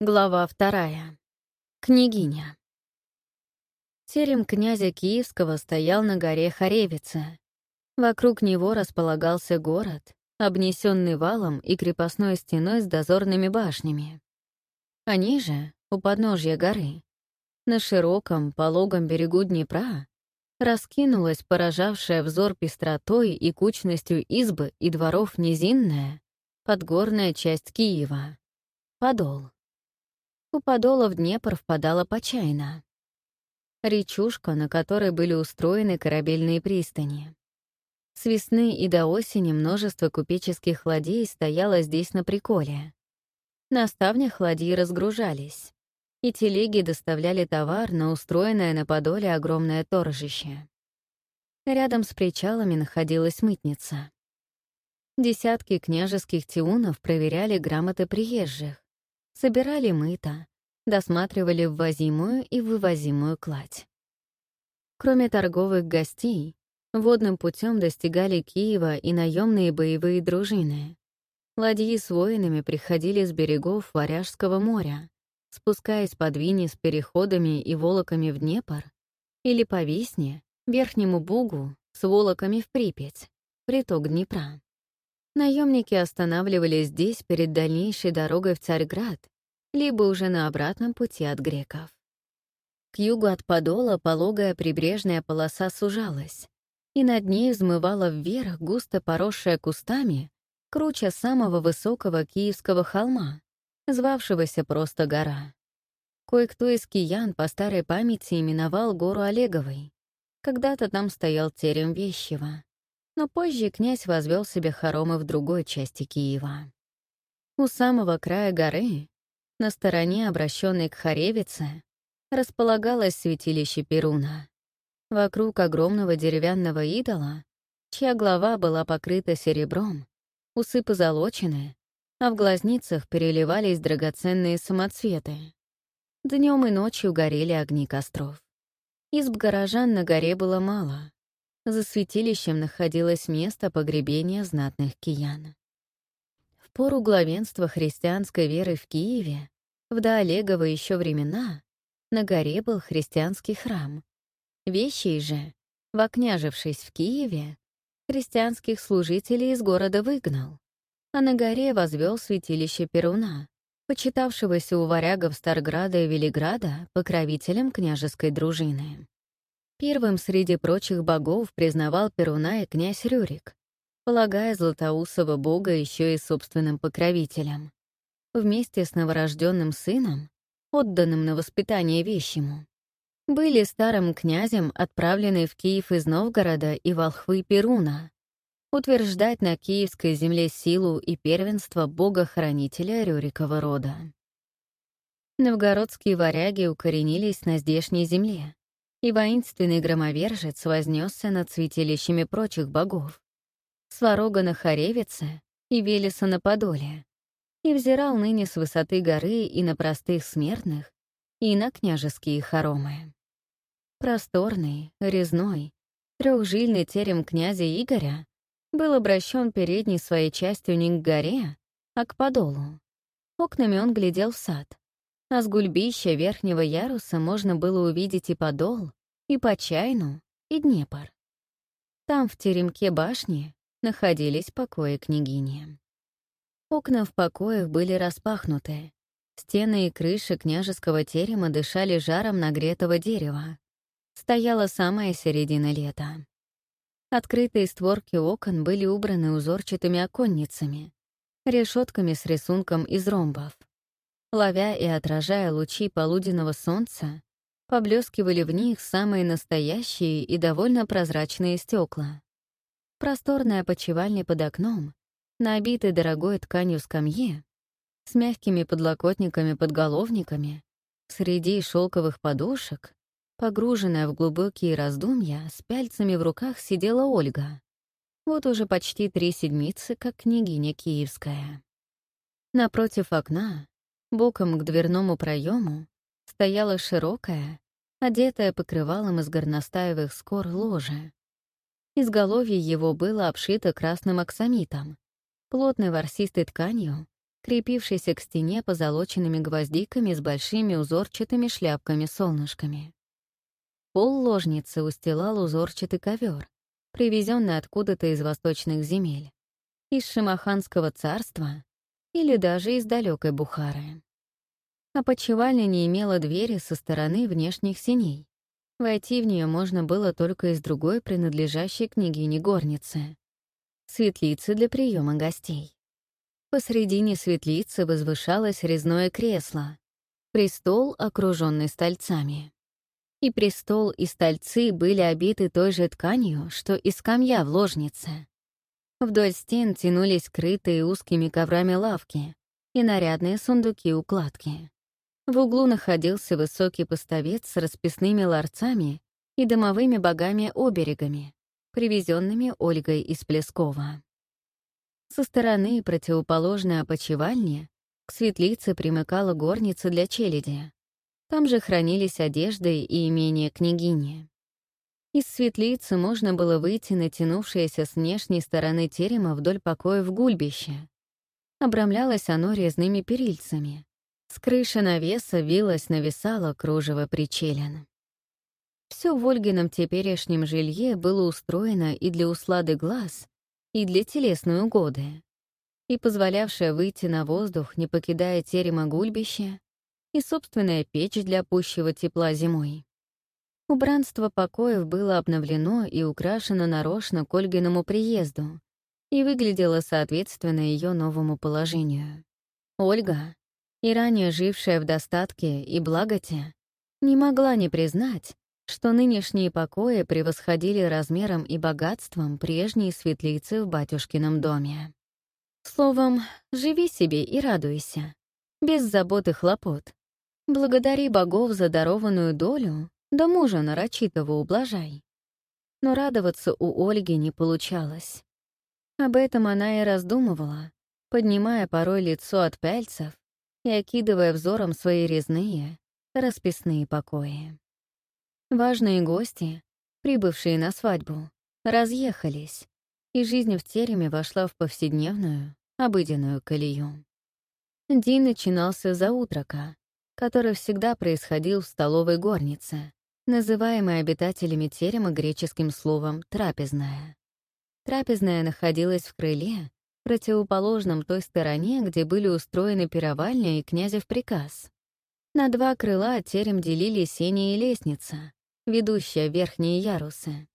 Глава вторая. Княгиня. Терем князя Киевского стоял на горе Харевица. Вокруг него располагался город, обнесенный валом и крепостной стеной с дозорными башнями. А ниже, у подножья горы, на широком, пологом берегу Днепра, раскинулась поражавшая взор пестротой и кучностью избы и дворов низинная, подгорная часть Киева — Подол. У подола в Днепр впадала Почайна. Речушка, на которой были устроены корабельные пристани. С весны и до осени множество купеческих ладей стояло здесь на приколе. На ставнях ладьи разгружались, и телеги доставляли товар на устроенное на подоле огромное торжище. Рядом с причалами находилась мытница. Десятки княжеских тиунов проверяли грамоты приезжих, собирали мыто, досматривали ввозимую и вывозимую кладь. Кроме торговых гостей, водным путем достигали Киева и наемные боевые дружины. Ладьи с воинами приходили с берегов Варяжского моря, спускаясь по Двине с переходами и волоками в Днепр, или по Весне, Верхнему Бугу, с волоками в Припять, приток Днепра. Наемники останавливались здесь перед дальнейшей дорогой в Царьград, либо уже на обратном пути от греков. К югу от Подола пологая прибрежная полоса сужалась, и над ней взмывала вверх густо поросшая кустами круче самого высокого киевского холма, звавшегося просто гора. Кое-кто из киян по старой памяти именовал гору Олеговой. Когда-то там стоял терем Вещева но позже князь возвел себе хоромы в другой части Киева. У самого края горы, на стороне, обращенной к Харевице, располагалось святилище Перуна. Вокруг огромного деревянного идола, чья голова была покрыта серебром, усы позолочены, а в глазницах переливались драгоценные самоцветы. Днем и ночью горели огни костров. Изб горожан на горе было мало, за святилищем находилось место погребения знатных киян. В пору главенства христианской веры в Киеве, в доолегово еще времена, на горе был христианский храм. Вещей же, вокняжившись в Киеве, христианских служителей из города выгнал, а на горе возвел святилище Перуна, почитавшегося у варягов Старграда и Велиграда покровителем княжеской дружины. Первым среди прочих богов признавал Перуна и князь Рюрик, полагая Златоусова бога еще и собственным покровителем. Вместе с новорожденным сыном, отданным на воспитание вещему, были старым князем отправлены в Киев из Новгорода и волхвы Перуна, утверждать на киевской земле силу и первенство бога-хранителя Рюрикова рода. Новгородские варяги укоренились на здешней земле, и воинственный громовержец вознесся над святилищами прочих богов. Сварога на Харевице и Велеса на Подоле, и взирал ныне с высоты горы и на простых смертных, и на княжеские хоромы. Просторный, резной, трехжильный терем князя Игоря был обращен передней своей частью не к горе, а к подолу. Окнами он глядел в сад, а с гульбища верхнего яруса можно было увидеть и Подол, и Почайну, и Днепр. Там, в теремке башни, находились покои княгини. Окна в покоях были распахнуты. Стены и крыши княжеского терема дышали жаром нагретого дерева. Стояла самая середина лета. Открытые створки окон были убраны узорчатыми оконницами, решетками с рисунком из ромбов. Ловя и отражая лучи полуденного солнца, поблескивали в них самые настоящие и довольно прозрачные стекла. Просторная почевальня под окном, на дорогой тканью скамье, с мягкими подлокотниками-подголовниками, среди шелковых подушек, погруженная в глубокие раздумья, с пяльцами в руках сидела Ольга. Вот уже почти три седмицы, как княгиня Киевская. Напротив окна, Боком к дверному проему стояла широкая, одетая покрывалом из горностаевых скор ложе. Изголовье его было обшито красным аксамитом, плотной ворсистой тканью, крепившийся к стене позолоченными гвоздиками с большими узорчатыми шляпками-солнышками. Пол ложницы устилал узорчатый ковер, привезенный откуда-то из восточных земель, из Шимаханского царства или даже из далекой Бухары. Опочивальня не имела двери со стороны внешних синей. Войти в нее можно было только из другой принадлежащей княгине горницы — светлицы для приема гостей. Посредине светлицы возвышалось резное кресло, престол, окруженный стольцами. И престол, и стольцы были обиты той же тканью, что и скамья в ложнице. Вдоль стен тянулись крытые узкими коврами лавки и нарядные сундуки-укладки. В углу находился высокий поставец с расписными ларцами и домовыми богами-оберегами, привезенными Ольгой из Плескова. Со стороны противоположной опочивальни к светлице примыкала горница для челяди. Там же хранились одежды и имения княгини. Из светлицы можно было выйти на тянувшееся с внешней стороны терема вдоль покоя в гульбище. Обрамлялось оно резными перильцами, с крыши навеса вилось-нависало кружево причелин. Все в Ольгином теперешнем жилье было устроено и для услады глаз, и для телесной угоды, и позволявшее выйти на воздух, не покидая терема гульбища, и собственная печь для пущего тепла зимой. Убранство покоев было обновлено и украшено нарочно к Ольгиному приезду и выглядело соответственно ее новому положению. Ольга, и ранее жившая в достатке и благоте, не могла не признать, что нынешние покои превосходили размером и богатством прежние светлицы в батюшкином доме. Словом, живи себе и радуйся, без забот и хлопот. Благодари богов за дарованную долю, да мужа нарочитого ублажай. Но радоваться у Ольги не получалось. Об этом она и раздумывала, поднимая порой лицо от пяльцев и окидывая взором свои резные, расписные покои. Важные гости, прибывшие на свадьбу, разъехались, и жизнь в тереме вошла в повседневную, обыденную колею. День начинался за утрока, который всегда происходил в столовой горнице, называемой обитателями терема греческим словом «трапезная». Трапезная находилась в крыле, противоположном той стороне, где были устроены пировальня и князев приказ. На два крыла терем делили сени лестница, ведущая верхние ярусы.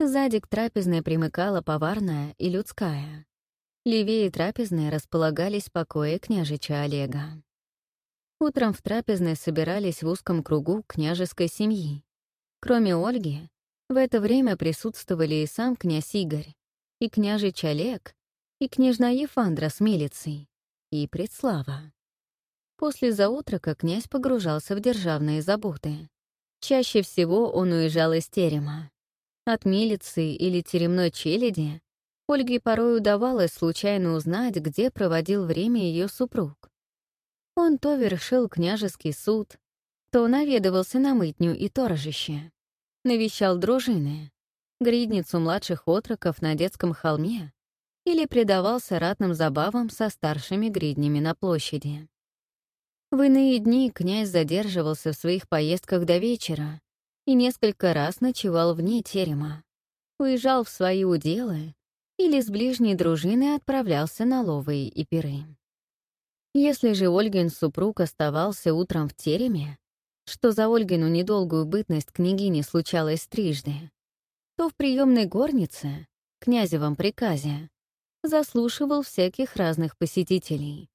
Сзади к трапезной примыкала поварная и людская. Левее трапезной располагались покои княжича Олега. Утром в трапезной собирались в узком кругу княжеской семьи. Кроме Ольги, в это время присутствовали и сам князь Игорь, и княжич Олег, и княжна Ефандра с милицей, и предслава. После заутрока князь погружался в державные заботы. Чаще всего он уезжал из терема. От милиции или теремной челяди Ольге порой удавалось случайно узнать, где проводил время ее супруг. Он то вершил княжеский суд, то наведывался на мытню и торжище, навещал дружины, гридницу младших отроков на детском холме или предавался ратным забавам со старшими гриднями на площади. В иные дни князь задерживался в своих поездках до вечера и несколько раз ночевал вне терема, уезжал в свои уделы или с ближней дружиной отправлялся на ловые и пиры. Если же Ольгин супруг оставался утром в тереме, что за Ольгину недолгую бытность княгини случалось трижды, то в приемной горнице, князевом приказе, заслушивал всяких разных посетителей.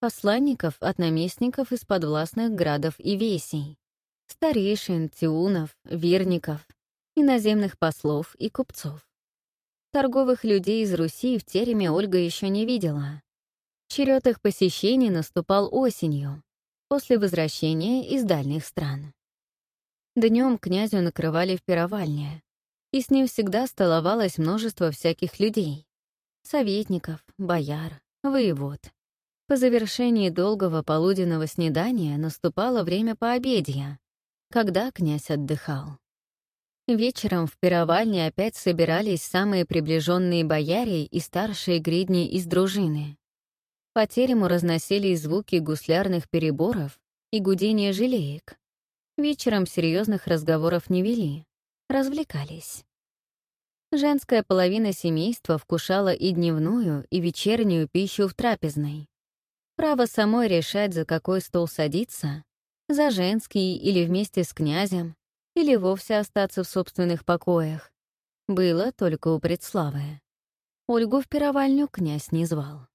Посланников от наместников из подвластных градов и весей, старейшин, тиунов, верников, иноземных послов и купцов. Торговых людей из Руси в тереме Ольга еще не видела. Черед их посещений наступал осенью, после возвращения из дальних стран. Днем князю накрывали в пировальне, и с ним всегда столовалось множество всяких людей советников, бояр, воевод. По завершении долгого полуденного снедания наступало время пообедья, когда князь отдыхал. Вечером в пировальне опять собирались самые приближенные бояре и старшие гридни из дружины. По терему разносились звуки гуслярных переборов и гудения желеек. Вечером серьезных разговоров не вели, развлекались. Женская половина семейства вкушала и дневную, и вечернюю пищу в трапезной. Право самой решать, за какой стол садиться, за женский или вместе с князем, или вовсе остаться в собственных покоях, было только у предславы. Ольгу в пировальню князь не звал.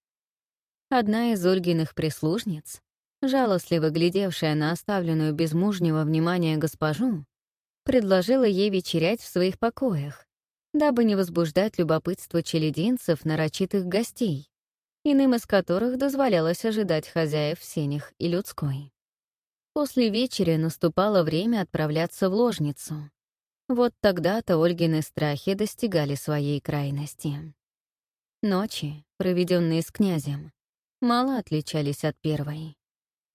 Одна из Ольгиных прислужниц, жалостливо глядевшая на оставленную без мужнего внимания госпожу, предложила ей вечерять в своих покоях, дабы не возбуждать любопытство челединцев нарочитых гостей, иным из которых дозволялось ожидать хозяев в сенях и людской. После вечери наступало время отправляться в ложницу. Вот тогда-то Ольгины страхи достигали своей крайности. Ночи, проведенные с князем, мало отличались от первой.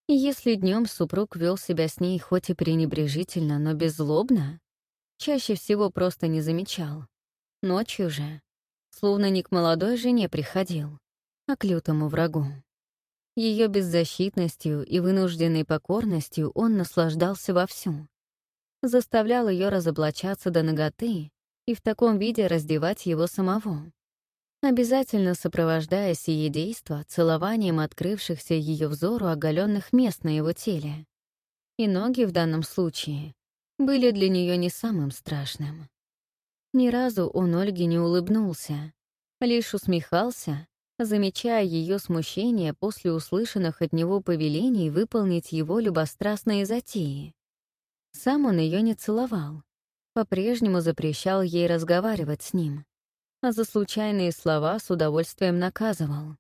И если днем супруг вел себя с ней хоть и пренебрежительно, но беззлобно, чаще всего просто не замечал. Ночью же, словно не к молодой жене приходил, а к лютому врагу. Ее беззащитностью и вынужденной покорностью он наслаждался вовсю. Заставлял ее разоблачаться до ноготы и в таком виде раздевать его самого обязательно сопровождая сие действо целованием открывшихся ее взору оголенных мест на его теле. И ноги в данном случае были для нее не самым страшным. Ни разу он Ольге не улыбнулся, лишь усмехался, замечая ее смущение после услышанных от него повелений выполнить его любострастные затеи. Сам он ее не целовал, по-прежнему запрещал ей разговаривать с ним а за случайные слова с удовольствием наказывал.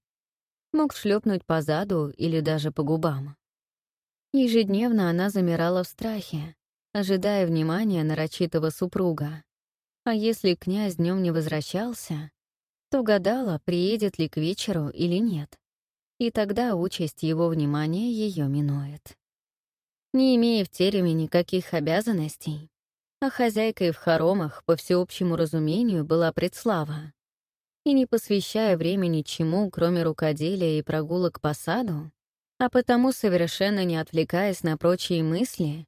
Мог шлепнуть по заду или даже по губам. Ежедневно она замирала в страхе, ожидая внимания нарочитого супруга. А если князь днем не возвращался, то гадала, приедет ли к вечеру или нет. И тогда участь его внимания ее минует. Не имея в тереме никаких обязанностей, а хозяйкой в хоромах, по всеобщему разумению, была предслава. И не посвящая времени чему, кроме рукоделия и прогулок по саду, а потому совершенно не отвлекаясь на прочие мысли,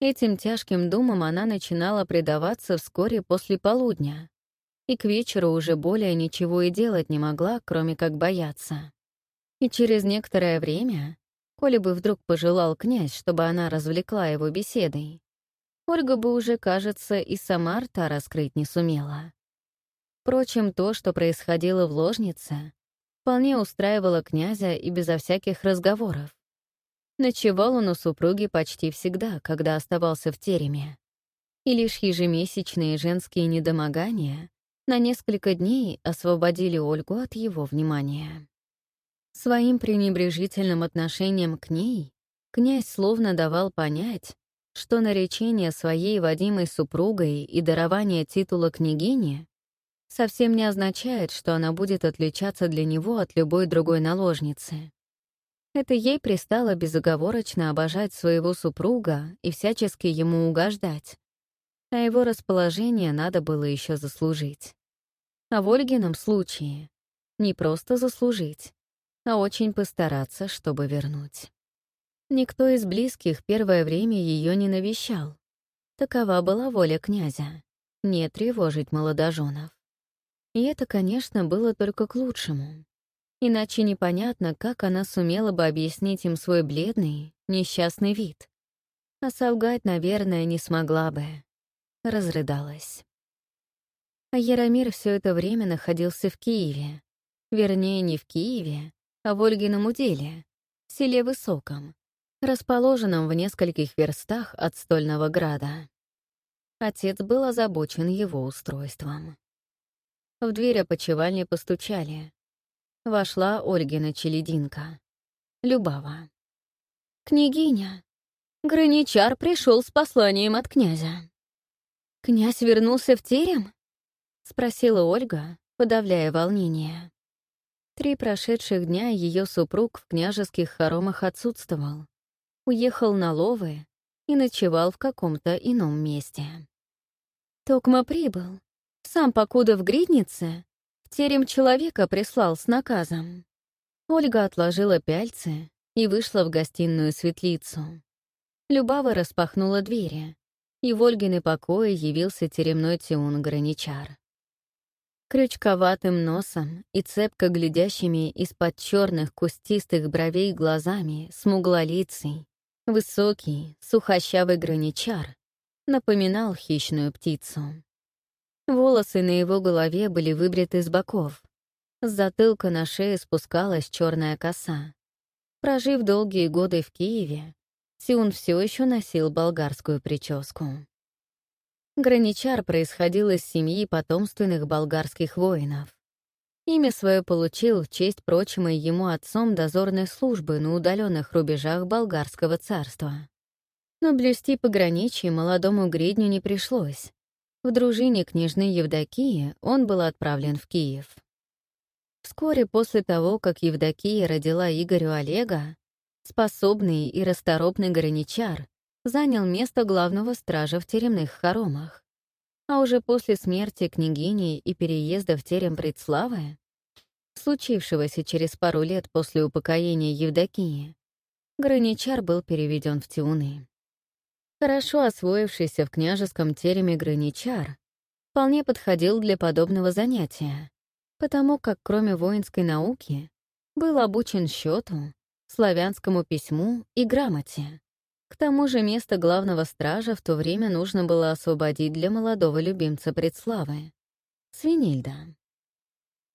этим тяжким думам она начинала предаваться вскоре после полудня, и к вечеру уже более ничего и делать не могла, кроме как бояться. И через некоторое время, коли бы вдруг пожелал князь, чтобы она развлекла его беседой, Ольга бы уже, кажется, и сама рта раскрыть не сумела. Впрочем, то, что происходило в ложнице, вполне устраивало князя и безо всяких разговоров. Ночевал он у супруги почти всегда, когда оставался в тереме. И лишь ежемесячные женские недомогания на несколько дней освободили Ольгу от его внимания. Своим пренебрежительным отношением к ней князь словно давал понять, что наречение своей Вадимой супругой и дарование титула княгини совсем не означает, что она будет отличаться для него от любой другой наложницы. Это ей пристало безоговорочно обожать своего супруга и всячески ему угождать, а его расположение надо было еще заслужить. А в Ольгином случае не просто заслужить, а очень постараться, чтобы вернуть. Никто из близких первое время ее не навещал. Такова была воля князя — не тревожить молодоженов. И это, конечно, было только к лучшему. Иначе непонятно, как она сумела бы объяснить им свой бледный, несчастный вид. А солгать, наверное, не смогла бы. Разрыдалась. А Яромир все это время находился в Киеве. Вернее, не в Киеве, а в Ольгином уделе, в селе Высоком, расположенном в нескольких верстах от Стольного Града. Отец был озабочен его устройством. В дверь опочивальни постучали. Вошла Ольгина челединка. Любава. «Княгиня, Граничар пришел с посланием от князя». «Князь вернулся в терем?» — спросила Ольга, подавляя волнение. Три прошедших дня ее супруг в княжеских хоромах отсутствовал уехал на ловы и ночевал в каком-то ином месте. Токма прибыл. Сам покуда в гриднице, в терем человека прислал с наказом. Ольга отложила пяльцы и вышла в гостиную светлицу. Любава распахнула двери, и в Ольгины покои явился теремной Тиун Граничар. Крючковатым носом и цепко глядящими из-под черных кустистых бровей глазами смуглолицый, высокий, сухощавый граничар напоминал хищную птицу. Волосы на его голове были выбриты с боков. С затылка на шее спускалась черная коса. Прожив долгие годы в Киеве, Сиун все еще носил болгарскую прическу. Граничар происходил из семьи потомственных болгарских воинов. Имя свое получил в честь прочимой ему отцом дозорной службы на удаленных рубежах болгарского царства. Но блюсти пограничье молодому гридню не пришлось. В дружине княжны Евдокии он был отправлен в Киев. Вскоре после того, как Евдокия родила Игорю Олега, способный и расторопный граничар занял место главного стража в теремных хоромах. А уже после смерти княгини и переезда в терем Предславы, случившегося через пару лет после упокоения Евдокии, граничар был переведен в Тиуны. Хорошо освоившийся в княжеском тереме граничар вполне подходил для подобного занятия, потому как кроме воинской науки был обучен счету, славянскому письму и грамоте. К тому же место главного стража в то время нужно было освободить для молодого любимца предславы — Свинильда.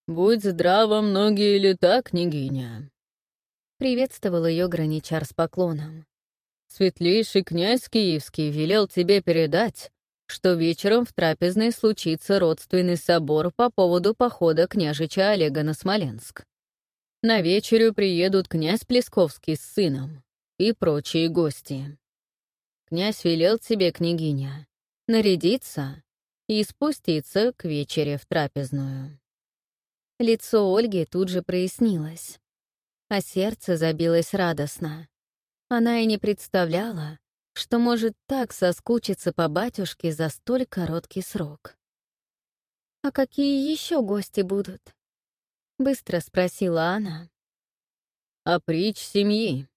«Будь здрава многие лета, княгиня!» Приветствовал ее граничар с поклоном. Светлейший князь Киевский велел тебе передать, что вечером в трапезной случится родственный собор по поводу похода княжича Олега на Смоленск. На вечерю приедут князь Плесковский с сыном и прочие гости. Князь велел тебе, княгиня, нарядиться и спуститься к вечере в трапезную. Лицо Ольги тут же прояснилось, а сердце забилось радостно. Она и не представляла, что может так соскучиться по батюшке за столь короткий срок. «А какие еще гости будут?» — быстро спросила она. «А притч семьи.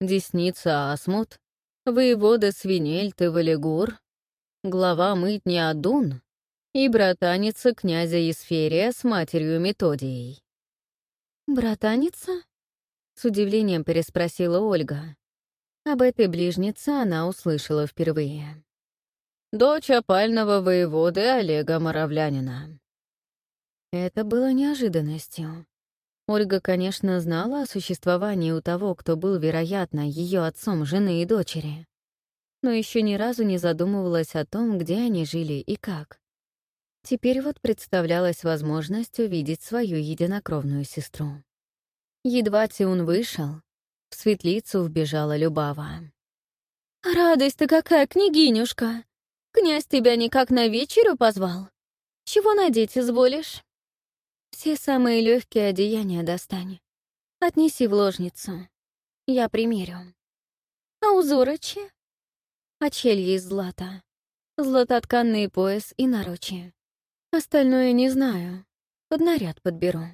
Десница Асмут, воевода Свинельт и Валигур, глава мытни Адун и братаница князя Есферия с матерью Методией». «Братаница?» — с удивлением переспросила Ольга. Об этой ближнице она услышала впервые. Дочь опального воеводы Олега Моровлянина. Это было неожиданностью. Ольга, конечно, знала о существовании у того, кто был, вероятно, ее отцом жены и дочери, но еще ни разу не задумывалась о том, где они жили и как. Теперь вот представлялась возможность увидеть свою единокровную сестру. Едва Тиун вышел, в светлицу вбежала Любава. «Радость-то какая, княгинюшка! Князь тебя никак на вечерю позвал? Чего надеть изволишь?» «Все самые легкие одеяния достань. Отнеси в ложницу. Я примерю». «А узорочи?» «Очелье из злата. Златотканный пояс и наручи. Остальное не знаю. Под наряд подберу».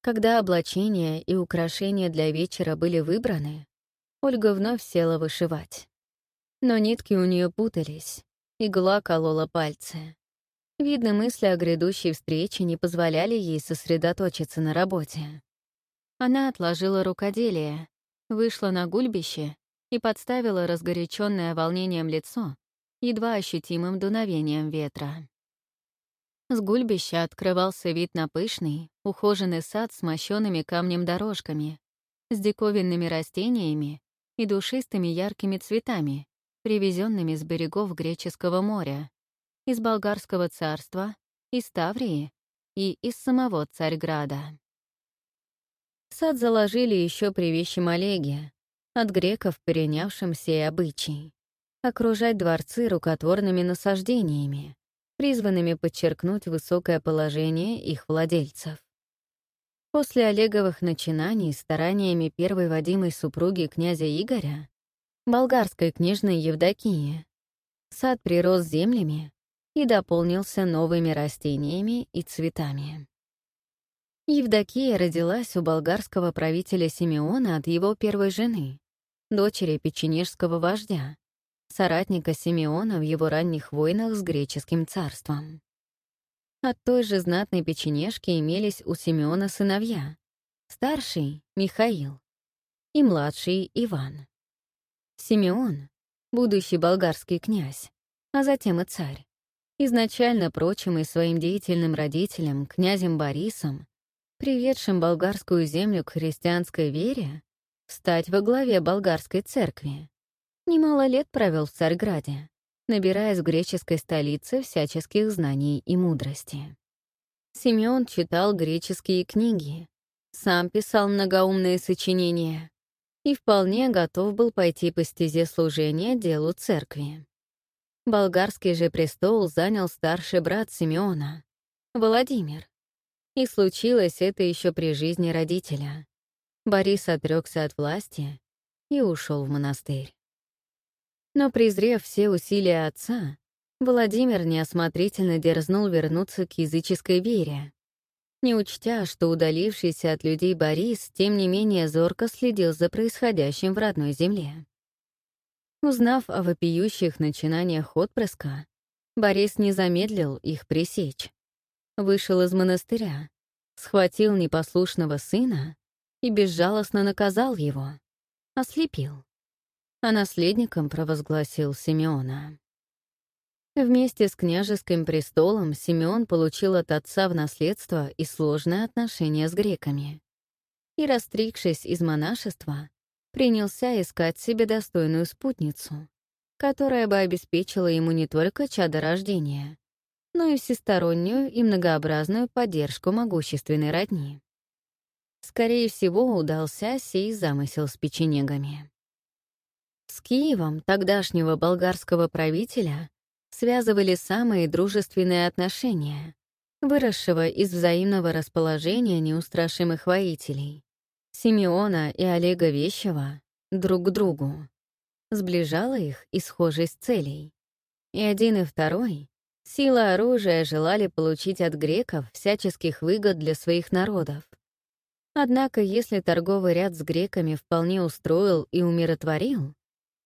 Когда облачения и украшения для вечера были выбраны, Ольга вновь села вышивать. Но нитки у нее путались, игла колола пальцы. Видно, мысли о грядущей встрече не позволяли ей сосредоточиться на работе. Она отложила рукоделие, вышла на гульбище и подставила разгоряченное волнением лицо едва ощутимым дуновением ветра. С гульбища открывался вид на пышный, ухоженный сад с мощенными камнем дорожками, с диковинными растениями и душистыми яркими цветами, привезенными с берегов Греческого моря, из Болгарского царства, из Таврии и из самого Царьграда. Сад заложили еще при вещем Олеге, от греков перенявшим сей обычай, окружать дворцы рукотворными насаждениями, призванными подчеркнуть высокое положение их владельцев. После Олеговых начинаний стараниями первой водимой супруги князя Игоря, болгарской княжны Евдокии, сад прирос землями и дополнился новыми растениями и цветами. Евдокия родилась у болгарского правителя Симеона от его первой жены, дочери печенежского вождя, соратника Симеона в его ранних войнах с греческим царством. От той же знатной печенежки имелись у Симеона сыновья. Старший — Михаил и младший — Иван. Симеон, будущий болгарский князь, а затем и царь, изначально прочимый своим деятельным родителям, князем Борисом, приведшим болгарскую землю к христианской вере, стать во главе болгарской церкви. Немало лет провел в Царьграде, набираясь в греческой столице всяческих знаний и мудрости. Симеон читал греческие книги, сам писал многоумные сочинения и вполне готов был пойти по стезе служения делу церкви. Болгарский же престол занял старший брат Симеона, Владимир, и случилось это еще при жизни родителя. Борис отрекся от власти и ушел в монастырь. Но презрев все усилия отца, Владимир неосмотрительно дерзнул вернуться к языческой вере, не учтя, что удалившийся от людей Борис, тем не менее зорко следил за происходящим в родной земле. Узнав о вопиющих начинаниях отпрыска, Борис не замедлил их пресечь вышел из монастыря, схватил непослушного сына и безжалостно наказал его, ослепил, а наследником провозгласил Симеона. Вместе с княжеским престолом Симеон получил от отца в наследство и сложные отношения с греками. И, растригшись из монашества, принялся искать себе достойную спутницу, которая бы обеспечила ему не только чадо рождения, но и всестороннюю и многообразную поддержку могущественной родни. Скорее всего, удался сей замысел с печенегами. С Киевом тогдашнего болгарского правителя связывали самые дружественные отношения, выросшего из взаимного расположения неустрашимых воителей — Симеона и Олега Вещева друг к другу. Сближала их и схожесть целей. И один и второй Сила оружия желали получить от греков всяческих выгод для своих народов. Однако, если торговый ряд с греками вполне устроил и умиротворил,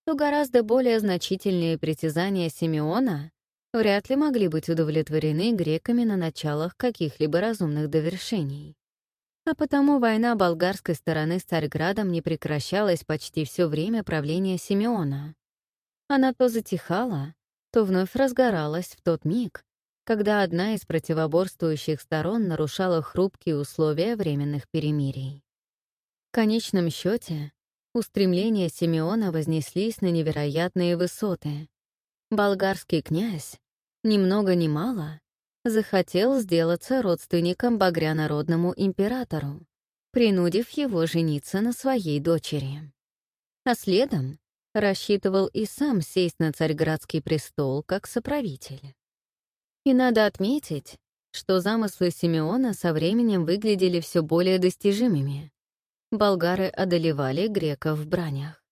то гораздо более значительные притязания Симеона вряд ли могли быть удовлетворены греками на началах каких-либо разумных довершений. А потому война болгарской стороны с Царьградом не прекращалась почти все время правления Симеона. Она то затихала, то вновь разгоралась в тот миг, когда одна из противоборствующих сторон нарушала хрупкие условия временных перемирий. В конечном счете устремления Симеона вознеслись на невероятные высоты. Болгарский князь, ни много ни мало, захотел сделаться родственником багрянародному императору, принудив его жениться на своей дочери. А следом рассчитывал и сам сесть на царьградский престол как соправитель. И надо отметить, что замыслы Симеона со временем выглядели все более достижимыми. Болгары одолевали греков в бранях.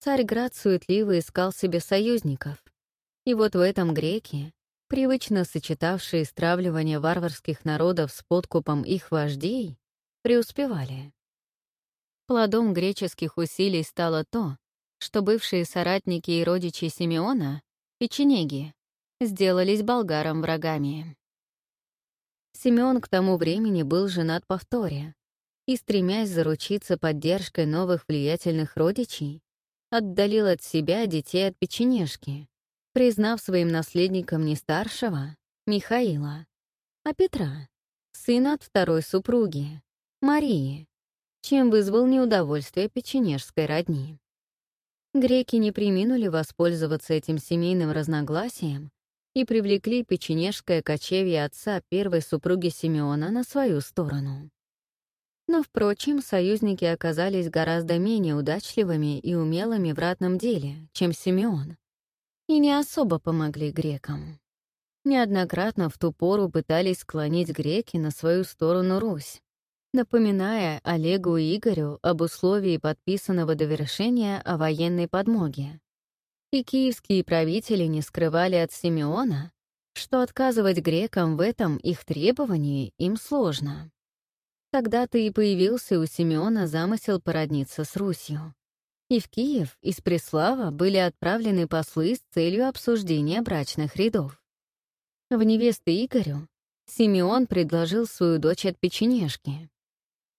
Царьград суетливо искал себе союзников, и вот в этом греки, привычно сочетавшие стравливание варварских народов с подкупом их вождей, преуспевали. Плодом греческих усилий стало то, что бывшие соратники и родичи Симеона, печенеги, сделались болгарам врагами. Симеон к тому времени был женат по вторе и, стремясь заручиться поддержкой новых влиятельных родичей, отдалил от себя детей от печенежки, признав своим наследником не старшего, Михаила, а Петра, сына от второй супруги, Марии, чем вызвал неудовольствие печенежской родни. Греки не приминули воспользоваться этим семейным разногласием и привлекли печенежское кочевье отца первой супруги Симеона на свою сторону. Но, впрочем, союзники оказались гораздо менее удачливыми и умелыми в ратном деле, чем Симеон, и не особо помогли грекам. Неоднократно в ту пору пытались склонить греки на свою сторону Русь, напоминая Олегу и Игорю об условии подписанного довершения о военной подмоге. И киевские правители не скрывали от Симеона, что отказывать грекам в этом их требовании им сложно. Тогда-то и появился у Симеона замысел породниться с Русью. И в Киев из Преслава были отправлены послы с целью обсуждения брачных рядов. В невесты Игорю Симеон предложил свою дочь от печенежки.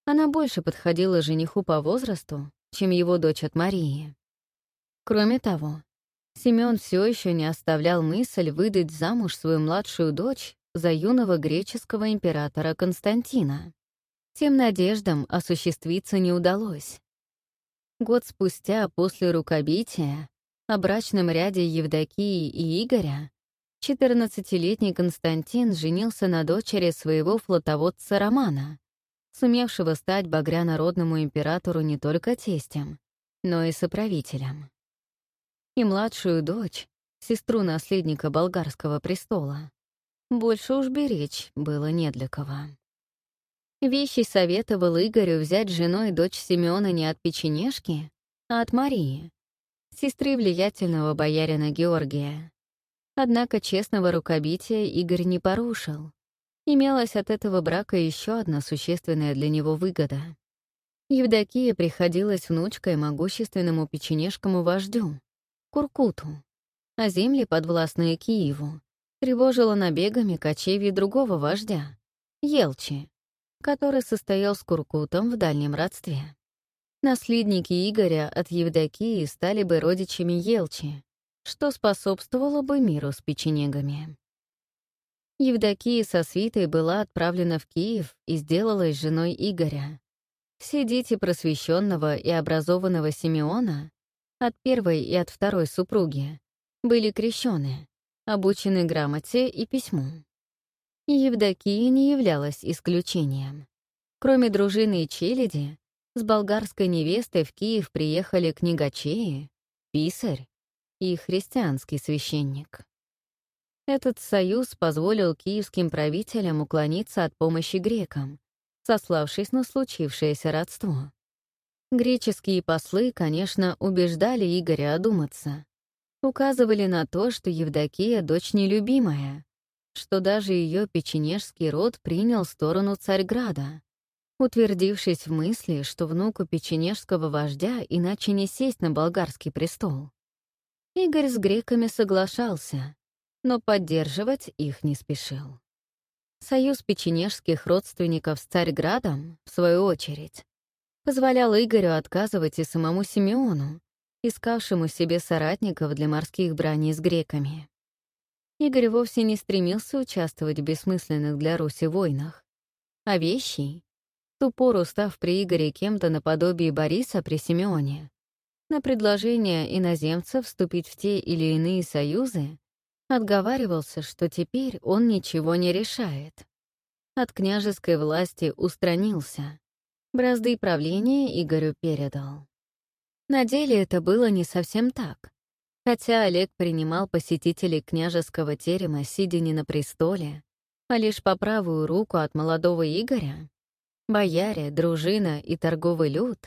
Она больше подходила жениху по возрасту, чем его дочь от Марии. Кроме того, Семён все еще не оставлял мысль выдать замуж свою младшую дочь за юного греческого императора Константина. Тем надеждам осуществиться не удалось. Год спустя после рукобития о брачном ряде Евдокии и Игоря 14-летний Константин женился на дочери своего флотоводца Романа, сумевшего стать багрянародному императору не только тестем, но и соправителем и младшую дочь, сестру наследника болгарского престола. Больше уж беречь было не для кого. Вещий советовал Игорю взять женой дочь Симеона не от печенежки, а от Марии, сестры влиятельного боярина Георгия. Однако честного рукобития Игорь не порушил. Имелась от этого брака еще одна существенная для него выгода. Евдокия приходилась внучкой могущественному печенежскому вождю, Куркуту, а земли, подвластные Киеву, тревожило набегами кочевья другого вождя, Елчи, который состоял с Куркутом в дальнем родстве. Наследники Игоря от Евдокии стали бы родичами Елчи, что способствовало бы миру с печенегами. Евдокия со свитой была отправлена в Киев и сделалась женой Игоря. Все дети просвещенного и образованного Симеона от первой и от второй супруги, были крещены, обучены грамоте и письму. Евдокия не являлась исключением. Кроме дружины и челяди, с болгарской невестой в Киев приехали книгачеи, писарь и христианский священник. Этот союз позволил киевским правителям уклониться от помощи грекам, сославшись на случившееся родство. Греческие послы, конечно, убеждали Игоря одуматься. Указывали на то, что Евдокия — дочь нелюбимая, что даже ее печенежский род принял сторону Царьграда, утвердившись в мысли, что внуку печенежского вождя иначе не сесть на болгарский престол. Игорь с греками соглашался, но поддерживать их не спешил. Союз печенежских родственников с Царьградом, в свою очередь, позволял Игорю отказывать и самому Симеону, искавшему себе соратников для морских браней с греками. Игорь вовсе не стремился участвовать в бессмысленных для Руси войнах, а вещий, ту пору став при Игоре кем-то наподобие Бориса при Симеоне, на предложение иноземцев вступить в те или иные союзы, отговаривался, что теперь он ничего не решает. От княжеской власти устранился, Бразды правления Игорю передал. На деле это было не совсем так. Хотя Олег принимал посетителей княжеского терема, сидя не на престоле, а лишь по правую руку от молодого Игоря, бояре, дружина и торговый люд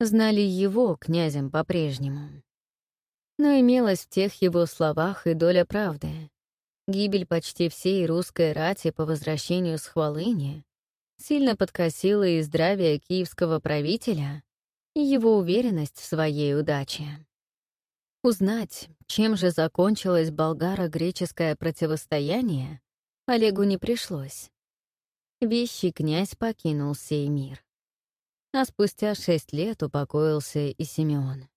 знали его князем по-прежнему. Но имелась в тех его словах и доля правды. Гибель почти всей русской рати по возвращению с Хвалыни сильно подкосило и здравие киевского правителя, и его уверенность в своей удаче. Узнать, чем же закончилось болгаро-греческое противостояние, Олегу не пришлось. Вещий князь покинул сей мир. А спустя шесть лет упокоился и Симеон.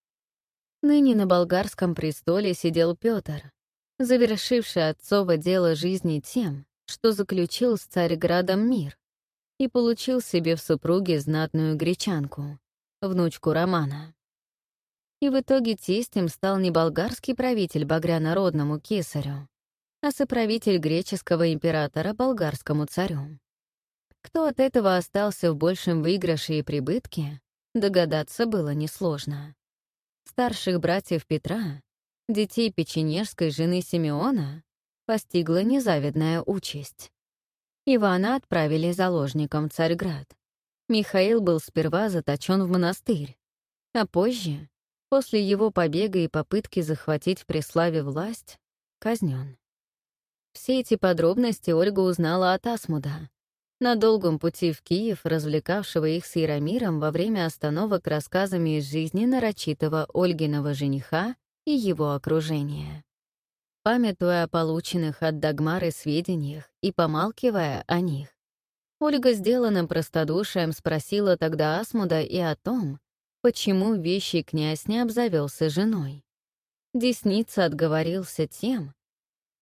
Ныне на болгарском престоле сидел Петр, завершивший отцово дело жизни тем, что заключил с Царьградом мир, и получил себе в супруге знатную гречанку, внучку Романа. И в итоге тестем стал не болгарский правитель багрянародному кесарю, а соправитель греческого императора болгарскому царю. Кто от этого остался в большем выигрыше и прибытке, догадаться было несложно. Старших братьев Петра, детей печенежской жены Симеона, постигла незавидная участь. Ивана отправили заложником в Царьград. Михаил был сперва заточен в монастырь, а позже, после его побега и попытки захватить в Преславе власть, казнен. Все эти подробности Ольга узнала от Асмуда, на долгом пути в Киев, развлекавшего их с Яромиром во время остановок рассказами из жизни нарочитого Ольгиного жениха и его окружения. Памятуя о полученных от Дагмары сведениях и помалкивая о них, Ольга сделанным простодушием спросила тогда Асмуда и о том, почему вещий князь не обзавелся женой. Десница отговорился тем,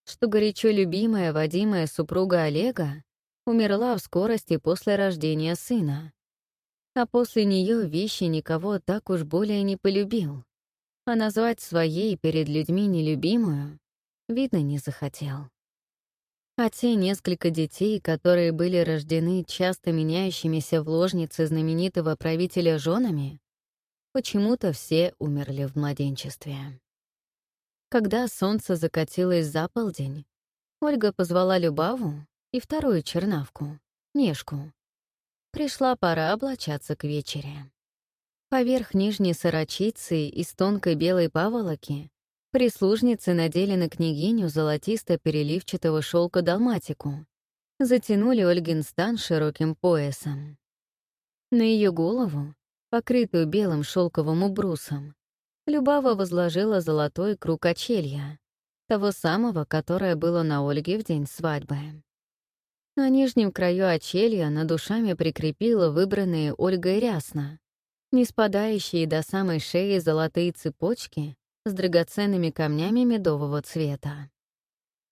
что горячо любимая Вадимая супруга Олега умерла в скорости после рождения сына. А после нее вещи никого так уж более не полюбил, а назвать своей перед людьми нелюбимую, видно, не захотел. А те несколько детей, которые были рождены часто меняющимися в ложнице знаменитого правителя женами, почему-то все умерли в младенчестве. Когда солнце закатилось за полдень, Ольга позвала Любаву и вторую чернавку, Нежку. Пришла пора облачаться к вечере. Поверх нижней сорочицы из тонкой белой паволоки прислужницы надели на княгиню золотисто-переливчатого шелка далматику, затянули Ольгин стан широким поясом. На ее голову, покрытую белым шелковым убрусом, Любава возложила золотой круг очелья, того самого, которое было на Ольге в день свадьбы. На нижнем краю очелья над душами прикрепила выбранные Ольгой рясно, не спадающие до самой шеи золотые цепочки с драгоценными камнями медового цвета.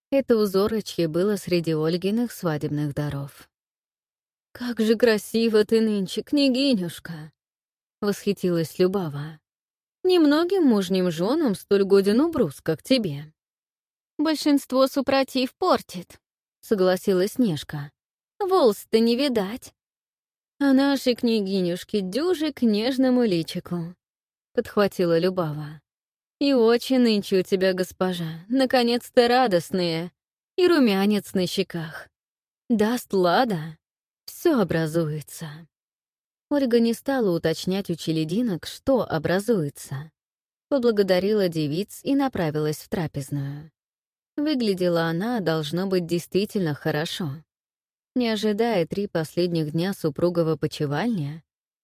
Это узорочье было среди Ольгиных свадебных даров. «Как же красиво ты нынче, княгинюшка!» — восхитилась Любава. «Немногим мужним женам столь годен убрус, как тебе». «Большинство супротив портит», — согласилась Снежка. «Волос-то не видать». «А нашей княгинюшке дюжи к нежному личику», — подхватила Любава. «И очень нынче у тебя, госпожа, наконец-то радостные, и румянец на щеках. Даст лада, все образуется». Ольга не стала уточнять у челединок, что образуется. Поблагодарила девиц и направилась в трапезную. Выглядела она, должно быть, действительно хорошо. Не ожидая три последних дня супругого почевальня,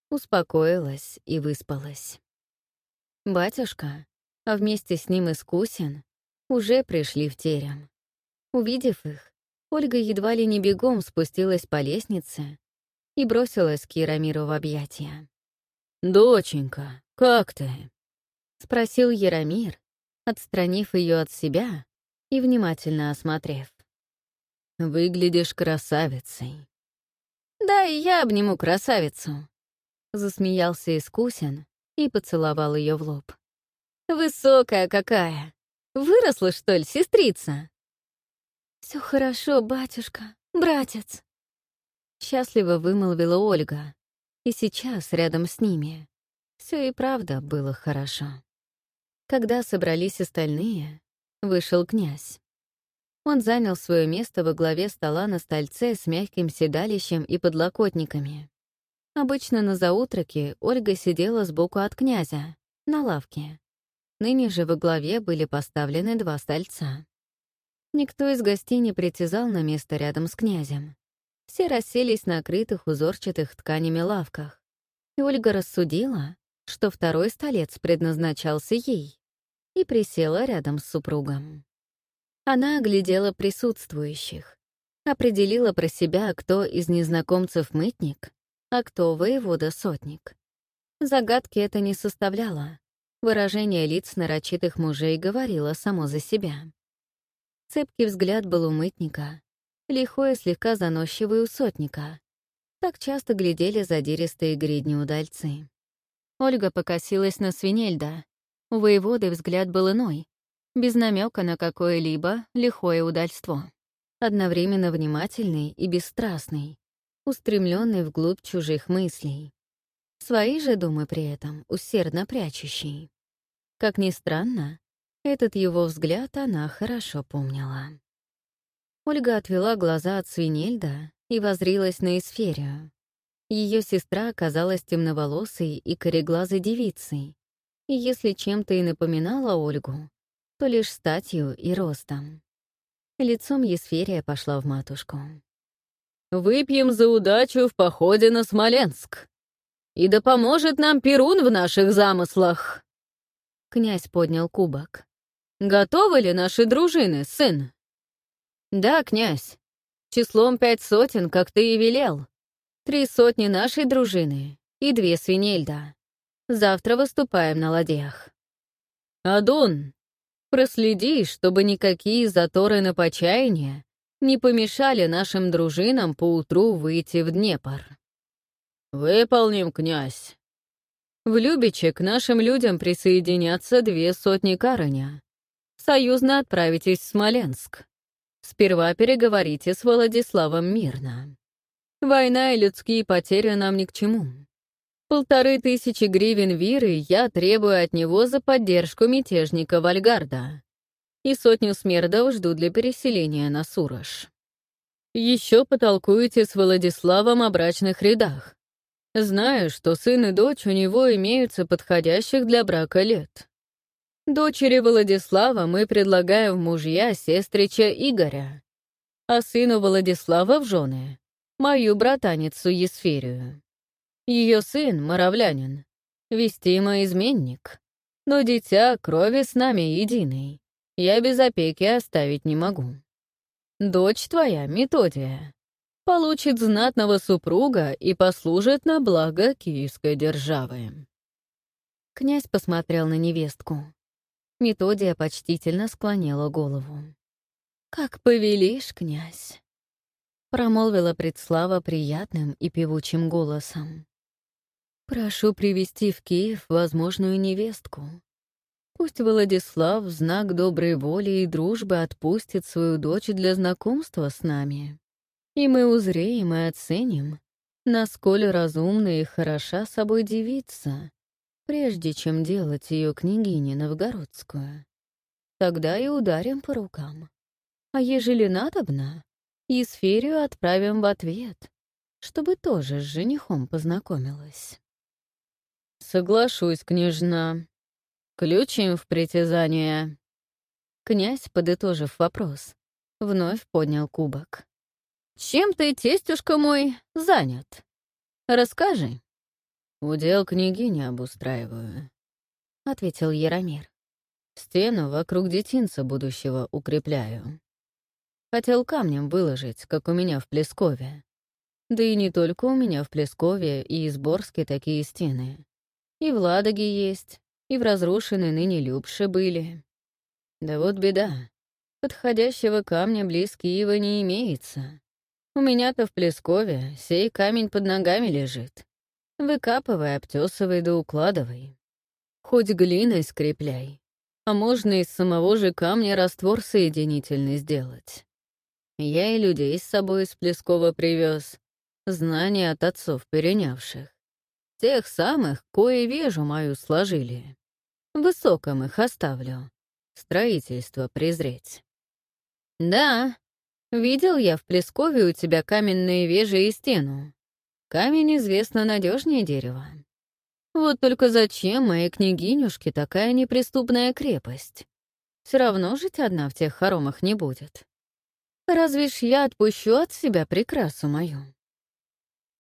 успокоилась и выспалась. Батюшка, а вместе с ним Искусин, уже пришли в терем. Увидев их, Ольга едва ли не бегом спустилась по лестнице и бросилась к Яромиру в объятия. «Доченька, как ты?» — спросил Яромир, отстранив ее от себя и внимательно осмотрев. «Выглядишь красавицей». «Да, и я обниму красавицу», — засмеялся Искусин и поцеловал ее в лоб. «Высокая какая! Выросла, что ли, сестрица?» Все хорошо, батюшка, братец», — счастливо вымолвила Ольга. И сейчас рядом с ними. Все и правда было хорошо. Когда собрались остальные, Вышел князь. Он занял свое место во главе стола на стольце с мягким седалищем и подлокотниками. Обычно на заутраке Ольга сидела сбоку от князя, на лавке. Ныне же во главе были поставлены два стольца. Никто из гостей не притязал на место рядом с князем. Все расселись на крытых узорчатых тканями лавках. И Ольга рассудила, что второй столец предназначался ей и присела рядом с супругом. Она оглядела присутствующих, определила про себя, кто из незнакомцев мытник, а кто воевода-сотник. Загадки это не составляло. Выражение лиц нарочитых мужей говорило само за себя. Цепкий взгляд был у мытника, лихой и слегка заносчивый у сотника. Так часто глядели задиристые гридни удальцы. Ольга покосилась на свинельда, у воеводы взгляд был иной, без намека на какое-либо лихое удальство. Одновременно внимательный и бесстрастный, устремленный вглубь чужих мыслей. Свои же думы при этом усердно прячущий. Как ни странно, этот его взгляд она хорошо помнила. Ольга отвела глаза от Свинельда и возрилась на Эсферию. Ее сестра оказалась темноволосой и кореглазой девицей, и если чем-то и напоминала Ольгу, то лишь статью и ростом. Лицом Есферия пошла в матушку. Выпьем за удачу в походе на Смоленск. И да поможет нам Перун в наших замыслах!» Князь поднял кубок. «Готовы ли наши дружины, сын?» «Да, князь. Числом пять сотен, как ты и велел. Три сотни нашей дружины и две свинельда. Завтра выступаем на ладьях». «Адун, проследи, чтобы никакие заторы на почаяние не помешали нашим дружинам поутру выйти в Днепр». «Выполним, князь». В Любиче к нашим людям присоединятся две сотни карыня. Союзно отправитесь в Смоленск. Сперва переговорите с Владиславом мирно. Война и людские потери нам ни к чему. Полторы тысячи гривен виры я требую от него за поддержку мятежника Вальгарда. И сотню смердов жду для переселения на Сурож. Еще потолкуете с Владиславом о брачных рядах. Знаю, что сын и дочь у него имеются подходящих для брака лет. Дочери Владислава мы предлагаем в мужья сестрича Игоря, а сыну Владислава в жены — мою братаницу Есферию. Ее сын — моравлянин, вестимо изменник, но дитя крови с нами единый, я без опеки оставить не могу. Дочь твоя, Методия, получит знатного супруга и послужит на благо киевской державы». Князь посмотрел на невестку. Методия почтительно склонила голову. «Как повелишь, князь!» Промолвила предслава приятным и певучим голосом. «Прошу привести в Киев возможную невестку. Пусть Владислав в знак доброй воли и дружбы отпустит свою дочь для знакомства с нами и мы узреем и оценим, насколько разумна и хороша собой девица, прежде чем делать ее княгиней новгородскую. Тогда и ударим по рукам. А ежели надобно, и сферию отправим в ответ, чтобы тоже с женихом познакомилась. «Соглашусь, княжна. Ключим в притязание». Князь, подытожив вопрос, вновь поднял кубок. Чем ты, тестюшка мой, занят? Расскажи. Удел княгини обустраиваю, — ответил Яромир. Стену вокруг детинца будущего укрепляю. Хотел камнем выложить, как у меня в Плескове. Да и не только у меня в Плескове и Изборске такие стены. И в Ладоге есть, и в разрушенной ныне Любше были. Да вот беда. Подходящего камня близ Киева не имеется. У меня-то в Плескове сей камень под ногами лежит. Выкапывай, обтесывай да укладывай. Хоть глиной скрепляй, а можно из самого же камня раствор соединительный сделать. Я и людей с собой из Плескова привез, знания от отцов перенявших. Тех самых, кое вежу мою сложили. Высоком их оставлю. Строительство презреть. Да, Видел я в Плескове у тебя каменные вежи и стену. Камень известно надежнее дерева. Вот только зачем моей княгинюшке такая неприступная крепость? Все равно жить одна в тех хоромах не будет. Разве ж я отпущу от себя прекрасу мою?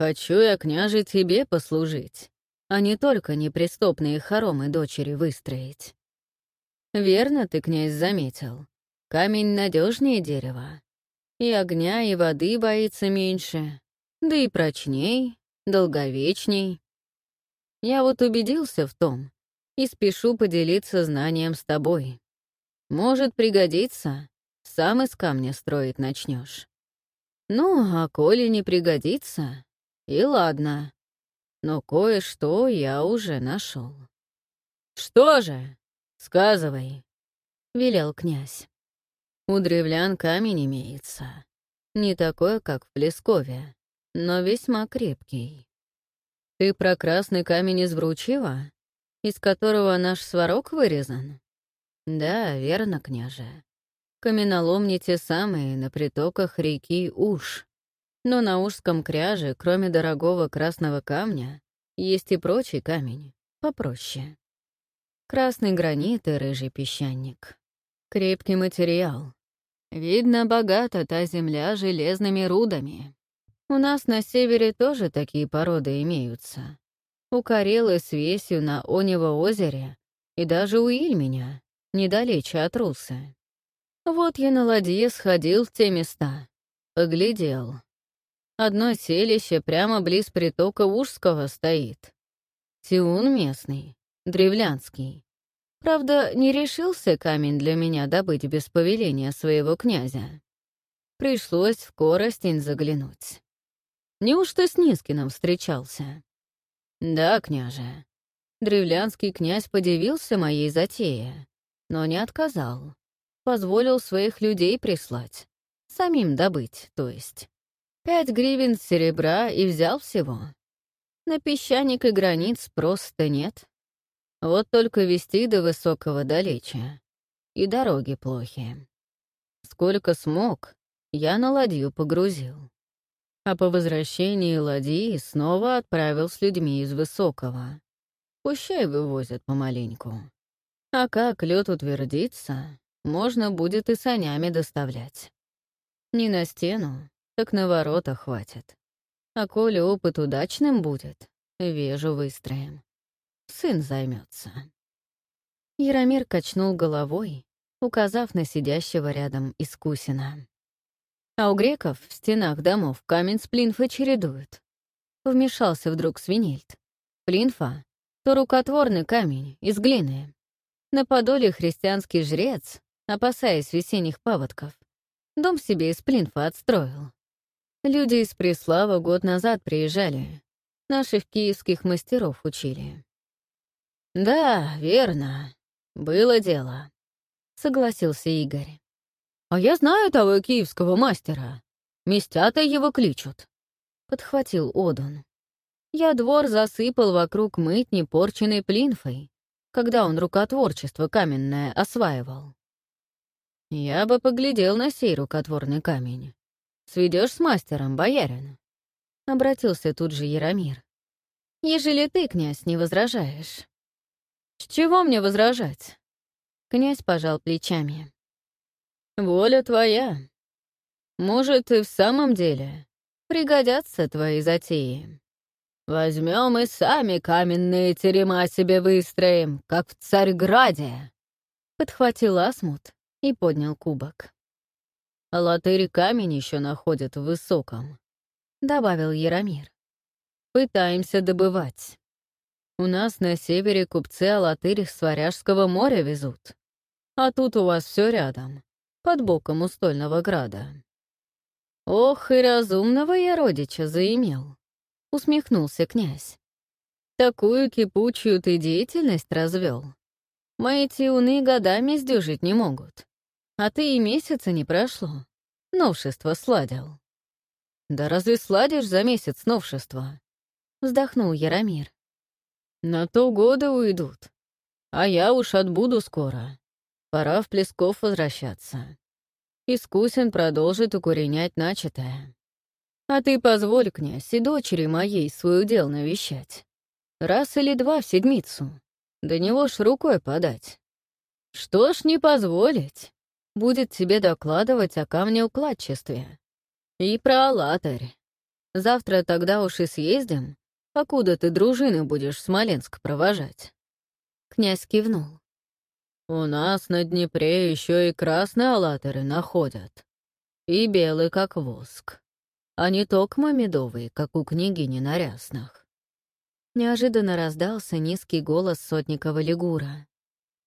Хочу я, княже, тебе послужить, а не только неприступные хоромы дочери выстроить. Верно ты, князь, заметил. Камень надежнее дерева. И огня, и воды боится меньше, да и прочней, долговечней. Я вот убедился в том и спешу поделиться знанием с тобой. Может пригодиться, сам из камня строить начнешь. Ну, а коли не пригодится, и ладно. Но кое-что я уже нашел. «Что же? Сказывай», — велел князь. У древлян камень имеется. Не такой, как в Плескове, но весьма крепкий. Ты про красный камень из Вручива, из которого наш сварог вырезан? Да, верно, княже. Каменоломни те самые на притоках реки Уж. Но на Ужском кряже, кроме дорогого красного камня, есть и прочий камень, попроще. Красный гранит и рыжий песчаник. Крепкий материал, Видно, богата та земля железными рудами. У нас на севере тоже такие породы имеются. У Карелы с весью на Онево озере и даже у Ильменя, недалече от Русы. Вот я на ладье сходил в те места, поглядел. Одно селище прямо близ притока Ужского стоит. Тиун местный, древлянский. Правда, не решился камень для меня добыть без повеления своего князя. Пришлось в Коростень заглянуть. Неужто с Нискиным встречался? Да, княже. Древлянский князь подивился моей затее, но не отказал. Позволил своих людей прислать. Самим добыть, то есть. Пять гривен серебра и взял всего. На песчаник и границ просто нет. Вот только вести до высокого далече. И дороги плохие. Сколько смог, я на ладью погрузил. А по возвращении ладьи снова отправил с людьми из высокого. Пущай вывозят помаленьку. А как лед утвердится, можно будет и санями доставлять. Не на стену, так на ворота хватит. А коли опыт удачным будет, вежу выстроим. Сын займется. Яромир качнул головой, указав на сидящего рядом Искусина. А у греков в стенах домов камень с плинфой чередуют. Вмешался вдруг свинельт. Плинфа — то рукотворный камень из глины. На подоле христианский жрец, опасаясь весенних паводков, дом себе из плинфа отстроил. Люди из Преслава год назад приезжали. Наших киевских мастеров учили. «Да, верно. Было дело», — согласился Игорь. «А я знаю того киевского мастера. Местята его кличут», — подхватил Одун. «Я двор засыпал вокруг мытни порченной плинфой, когда он рукотворчество каменное осваивал. Я бы поглядел на сей рукотворный камень. Сведешь с мастером, боярин?» Обратился тут же Яромир. «Ежели ты, князь, не возражаешь». «С чего мне возражать?» Князь пожал плечами. «Воля твоя. Может, и в самом деле пригодятся твои затеи. Возьмем и сами каменные терема себе выстроим, как в Царьграде!» Подхватил Асмут и поднял кубок. «Латырь камень еще находят в высоком», — добавил Яромир. «Пытаемся добывать. У нас на севере купцы Алатырь с Варяжского моря везут. А тут у вас все рядом, под боком у Стольного града». «Ох, и разумного я родича заимел», — усмехнулся князь. «Такую кипучую ты деятельность развел. Мои тиуны годами сдюжить не могут. А ты и месяца не прошло. Новшество сладил. Да разве сладишь за месяц новшества? Вздохнул Яромир. На то годы уйдут. А я уж отбуду скоро. Пора в Плесков возвращаться. Искусен продолжит укоренять начатое. А ты позволь, князь, и дочери моей свой удел навещать. Раз или два в седмицу. До него ж рукой подать. Что ж не позволить? будет тебе докладывать о камнеукладчестве. И про Алатарь. Завтра тогда уж и съездим, покуда ты дружины будешь в Смоленск провожать». Князь кивнул. «У нас на Днепре еще и красные аллаторы находят. И белый, как воск. А не токмо медовый, как у княгини на ряснах». Неожиданно раздался низкий голос сотникова Лигура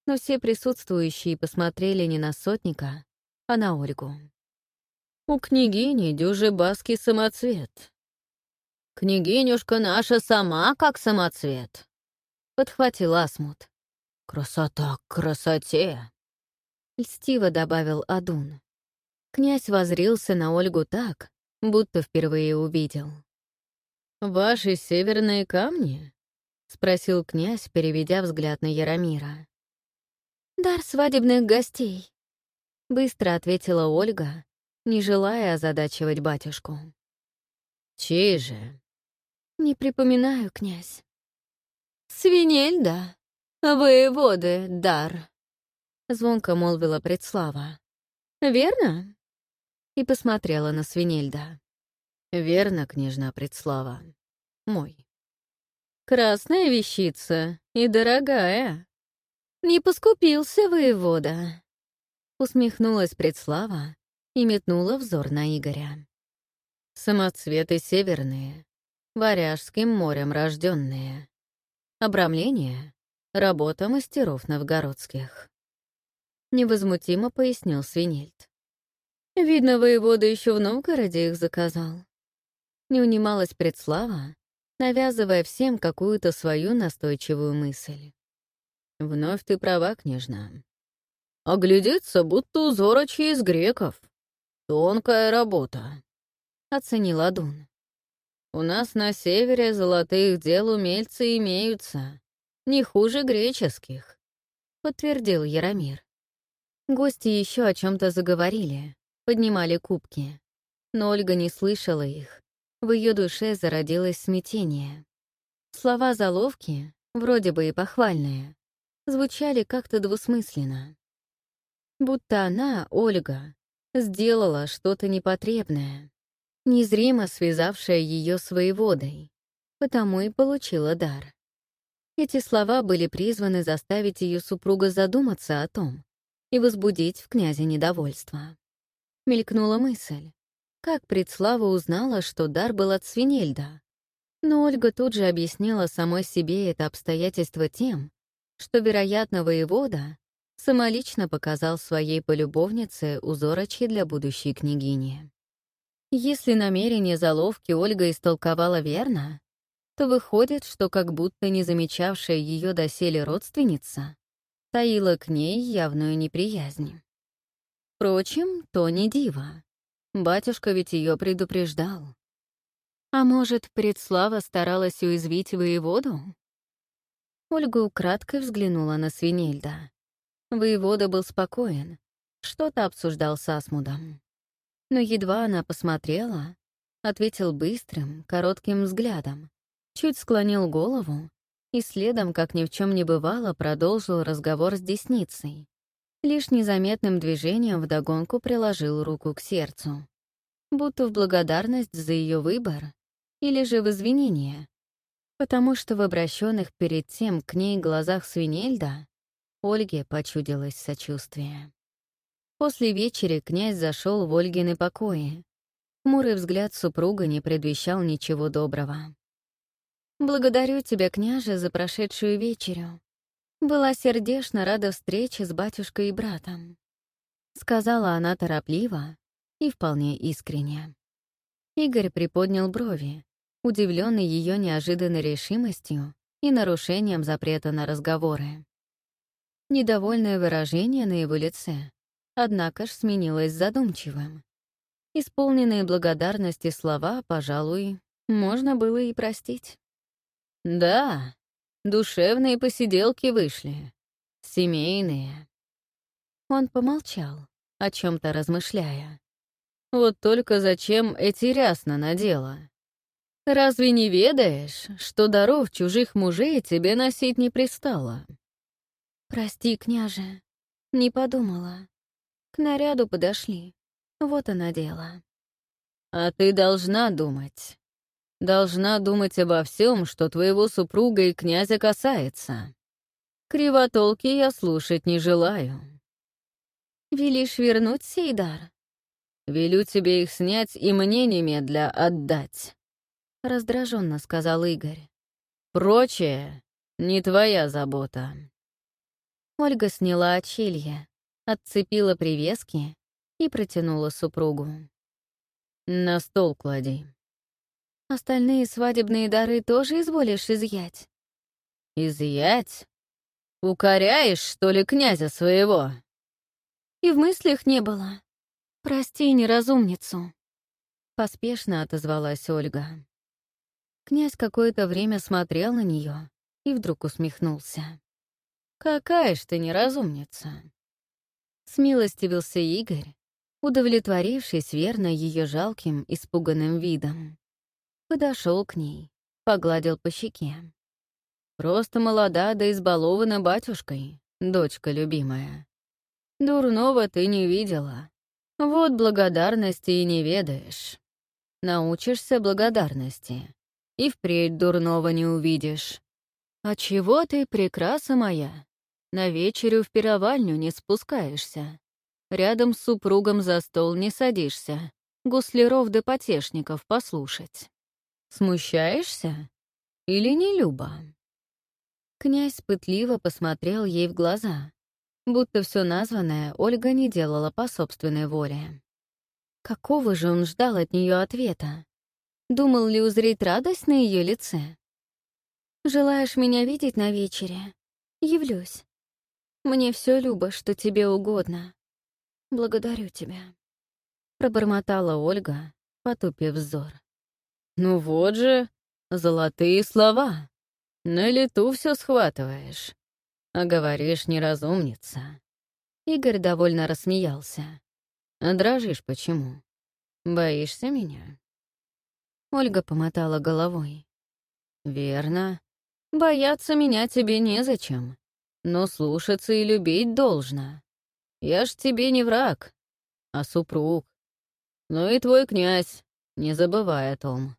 но все присутствующие посмотрели не на сотника, а на Ольгу. «У княгини дюжи баский самоцвет». «Княгинюшка наша сама как самоцвет», — подхватил Асмут. «Красота к красоте!» — льстиво добавил Адун. Князь возрился на Ольгу так, будто впервые увидел. «Ваши северные камни?» — спросил князь, переведя взгляд на Яромира. «Дар свадебных гостей», — быстро ответила Ольга, не желая озадачивать батюшку. «Чей же?» «Не припоминаю, князь». «Свинельда, воеводы, дар», — звонко молвила предслава. «Верно?» И посмотрела на Свинельда. Верно, княжна Предслава. Мой. Красная вещица и дорогая. Не поскупился воевода. Усмехнулась Предслава и метнула взор на Игоря. Самоцветы северные, Варяжским морем рожденные. Обрамление — работа мастеров новгородских. Невозмутимо пояснил Свинельд. Видно, воевода еще в Новгороде их заказал. Не унималась предслава, навязывая всем какую-то свою настойчивую мысль. «Вновь ты права, княжна. Оглядеться, будто узорочи из греков. Тонкая работа», — оценил Адун. «У нас на севере золотых дел умельцы имеются, не хуже греческих», — подтвердил Яромир. Гости еще о чем то заговорили, поднимали кубки. Но Ольга не слышала их. В ее душе зародилось смятение. Слова заловки, вроде бы и похвальные, звучали как-то двусмысленно. Будто она, Ольга, сделала что-то непотребное, незримо связавшее ее с воеводой, потому и получила дар. Эти слова были призваны заставить ее супруга задуматься о том и возбудить в князе недовольство. Мелькнула мысль, как Предслава узнала, что дар был от Свинельда. Но Ольга тут же объяснила самой себе это обстоятельство тем, что, вероятно, воевода самолично показал своей полюбовнице узорочи для будущей княгини. Если намерение заловки Ольга истолковала верно, то выходит, что как будто не замечавшая ее доселе родственница таила к ней явную неприязнь. Впрочем, то не диво. Батюшка ведь ее предупреждал. А может, предслава старалась уязвить воеводу? Ольга украдкой взглянула на Свинельда. Воевода был спокоен, что-то обсуждал с Асмудом. Но едва она посмотрела, ответил быстрым, коротким взглядом, чуть склонил голову и следом, как ни в чем не бывало, продолжил разговор с десницей лишь незаметным движением вдогонку приложил руку к сердцу, будто в благодарность за ее выбор или же в извинение, потому что в обращенных перед тем к ней глазах Свинельда Ольге почудилось сочувствие. После вечери князь зашел в Ольгины покои. Хмурый взгляд супруга не предвещал ничего доброго. «Благодарю тебя, княже, за прошедшую вечерю. Была сердечно рада встрече с батюшкой и братом. Сказала она торопливо и вполне искренне. Игорь приподнял брови, удивленный ее неожиданной решимостью и нарушением запрета на разговоры. Недовольное выражение на его лице, однако ж сменилось задумчивым. Исполненные благодарности слова, пожалуй, можно было и простить. «Да, Душевные посиделки вышли. Семейные. Он помолчал, о чем то размышляя. Вот только зачем эти рясно надела? Разве не ведаешь, что даров чужих мужей тебе носить не пристало? Прости, княже, не подумала. К наряду подошли. Вот она дело. А ты должна думать должна думать обо всем, что твоего супруга и князя касается. Кривотолки я слушать не желаю. Велишь вернуть сей дар? Велю тебе их снять и мне немедля отдать. Раздраженно сказал Игорь. Прочее не твоя забота. Ольга сняла очелье, отцепила привески и протянула супругу. «На стол клади», Остальные свадебные дары тоже изволишь изъять? Изъять? Укоряешь, что ли, князя своего? И в мыслях не было. Прости неразумницу. Поспешно отозвалась Ольга. Князь какое-то время смотрел на нее и вдруг усмехнулся. «Какая ж ты неразумница!» Смилостивился Игорь, удовлетворившись верно ее жалким, испуганным видом подошел к ней, погладил по щеке. «Просто молода да избалована батюшкой, дочка любимая. Дурного ты не видела. Вот благодарности и не ведаешь. научишься благодарности и впредь дурного не увидишь. А чего ты, прекраса моя, на вечерю в пировальню не спускаешься, рядом с супругом за стол не садишься, гусляров да потешников послушать? Смущаешься? Или не Люба?» Князь пытливо посмотрел ей в глаза, будто все названное Ольга не делала по собственной воле. Какого же он ждал от нее ответа? Думал ли узреть радость на ее лице? «Желаешь меня видеть на вечере? Явлюсь. Мне все, Люба, что тебе угодно. Благодарю тебя», — пробормотала Ольга, потупив взор. «Ну вот же, золотые слова. На лету все схватываешь. А говоришь, неразумница». Игорь довольно рассмеялся. А дрожишь почему? Боишься меня?» Ольга помотала головой. «Верно. Бояться меня тебе незачем. Но слушаться и любить должно. Я ж тебе не враг, а супруг. Ну и твой князь, не забывай о том.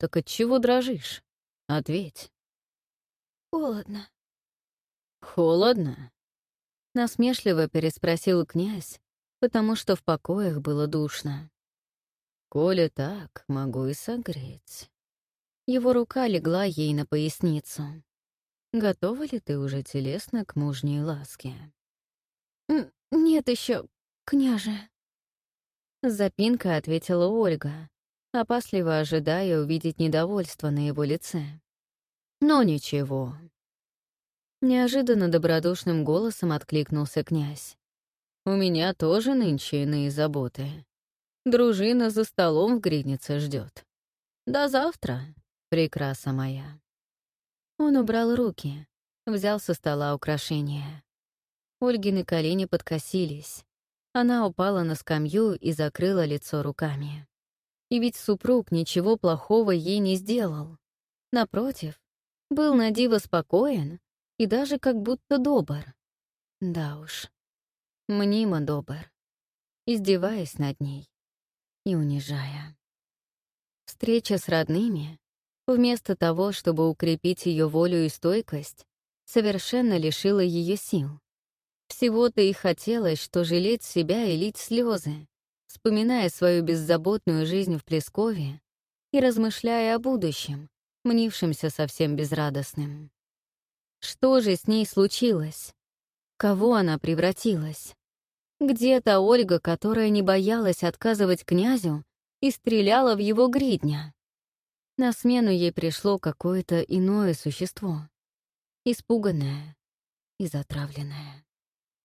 Так от чего дрожишь? Ответь». «Холодно». «Холодно?» Насмешливо переспросил князь, потому что в покоях было душно. «Коли так, могу и согреть». Его рука легла ей на поясницу. «Готова ли ты уже телесно к мужней ласке?» «Нет еще, княже». Запинка ответила Ольга, опасливо ожидая увидеть недовольство на его лице. «Но ничего». Неожиданно добродушным голосом откликнулся князь. У меня тоже нынче иные заботы. Дружина за столом в гриднице ждет. До завтра, прекраса моя. Он убрал руки, взял со стола украшения. Ольгины колени подкосились. Она упала на скамью и закрыла лицо руками. И ведь супруг ничего плохого ей не сделал. Напротив, был на диво спокоен и даже как будто добр. Да уж, мнимо добр, издеваясь над ней и унижая. Встреча с родными, вместо того, чтобы укрепить ее волю и стойкость, совершенно лишила ее сил. Всего-то и хотелось, что жалеть себя и лить слезы, вспоминая свою беззаботную жизнь в Плескове и размышляя о будущем, мнившемся совсем безрадостным. Что же с ней случилось? Кого она превратилась? Где та Ольга, которая не боялась отказывать князю и стреляла в его гридня? На смену ей пришло какое-то иное существо. Испуганное и затравленное.